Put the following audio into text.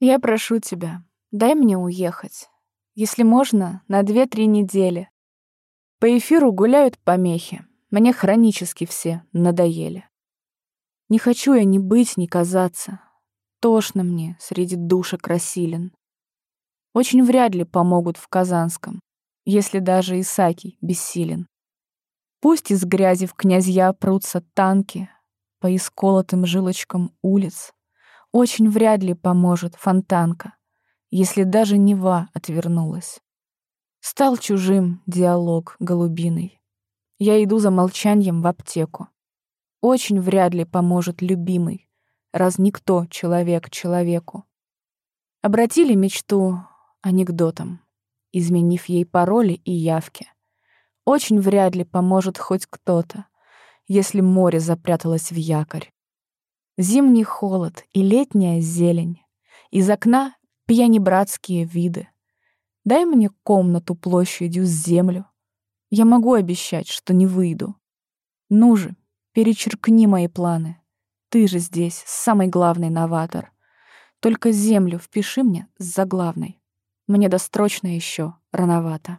Я прошу тебя, дай мне уехать. Если можно, на две-три недели. По эфиру гуляют помехи. Мне хронически все надоели. Не хочу я ни быть, ни казаться. Тошно мне среди душек расилен. Очень вряд ли помогут в Казанском, если даже Исаки бессилен. Пусть из грязи в князья прутся танки по исколотым жилочкам улиц. Очень вряд ли поможет фонтанка, если даже Нева отвернулась. Стал чужим диалог голубиный. Я иду за молчанием в аптеку. Очень вряд ли поможет любимый, раз никто человек человеку. Обратили мечту анекдотом, изменив ей пароли и явки. Очень вряд ли поможет хоть кто-то, если море запряталось в якорь. Зимний холод и летняя зелень. Из окна пьянебратские виды. Дай мне комнату площадью с землю. Я могу обещать, что не выйду. Ну же, перечеркни мои планы. Ты же здесь самый главный новатор. Только землю впиши мне с заглавной. Мне досрочно еще рановато.